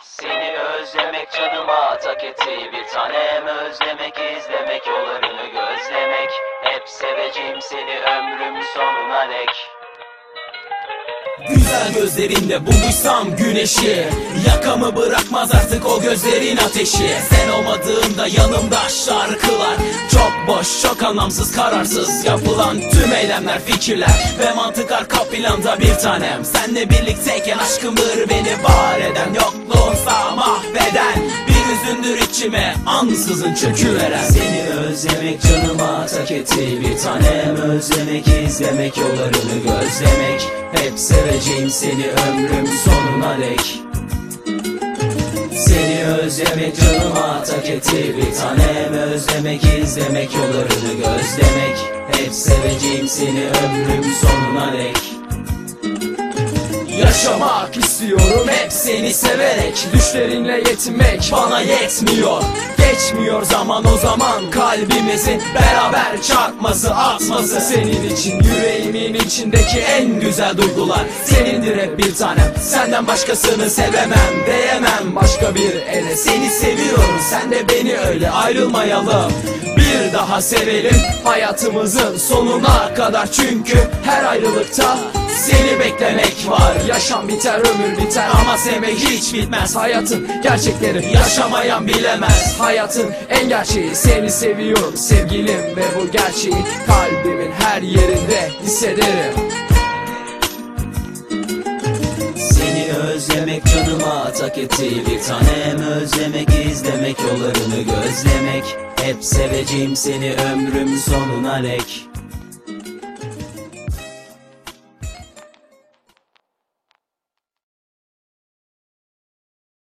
Seni özlemek canıma tak etti. Bir tanem Özlemek izlemek yollarını gözlemek. Hep seveceğim seni ömrüm sonuna dek. Güzel gözlerinde bulduysam güneşi Yakamı bırakmaz artık o gözlerin ateşi. Sen olmadığında yanımda şarkılar Çok boş, çok anlamsız, kararsız Yapılan tüm eylemler, fikirler Ve mantık arka planda bir tanem. Senle birlikteyken aşkımdır beni var eden Yokluğunsa ansızın çöküveren Seni özlemek canıma tak etti. Bir tanem Özlemek izlemek yollarını gözlemek. Hep seveceğim seni ömrüm sonuna dek. Seni özlemek canıma tak etti. Bir tanem Özlemek izlemek yollarını gözlemek. Hep seveceğim seni ömrüm sonuna dek Yaşamak istiyorum. Hep seni severek Düşlerinle yetinmek bana yetmiyor. Geçmiyor zaman o zaman kalbimizin beraber çarpması atması Senin için yüreğimin içindeki en güzel duygular. Senindir hep bir tanem senden başkasını sevemem Değemem başka bir ele seni seviyorum sen de beni öyle ayrılmayalım bir daha sevelim hayatımızın sonuna kadar. Çünkü her ayrılıkta seni beklemek var. Yaşam biter ömür biter ama sevmek hiç bitmez. Hayatın gerçekleri yaşamayan bilemez. Hayatın en gerçeği seni seviyorum sevgilim Ve bu gerçeği kalbimin her yerinde hissederim. Seni özlemek canıma tak etti bir tanem Özlemek izlemek yollarını gözlemek. Hep seveceğim seni ömrüm sonuna dek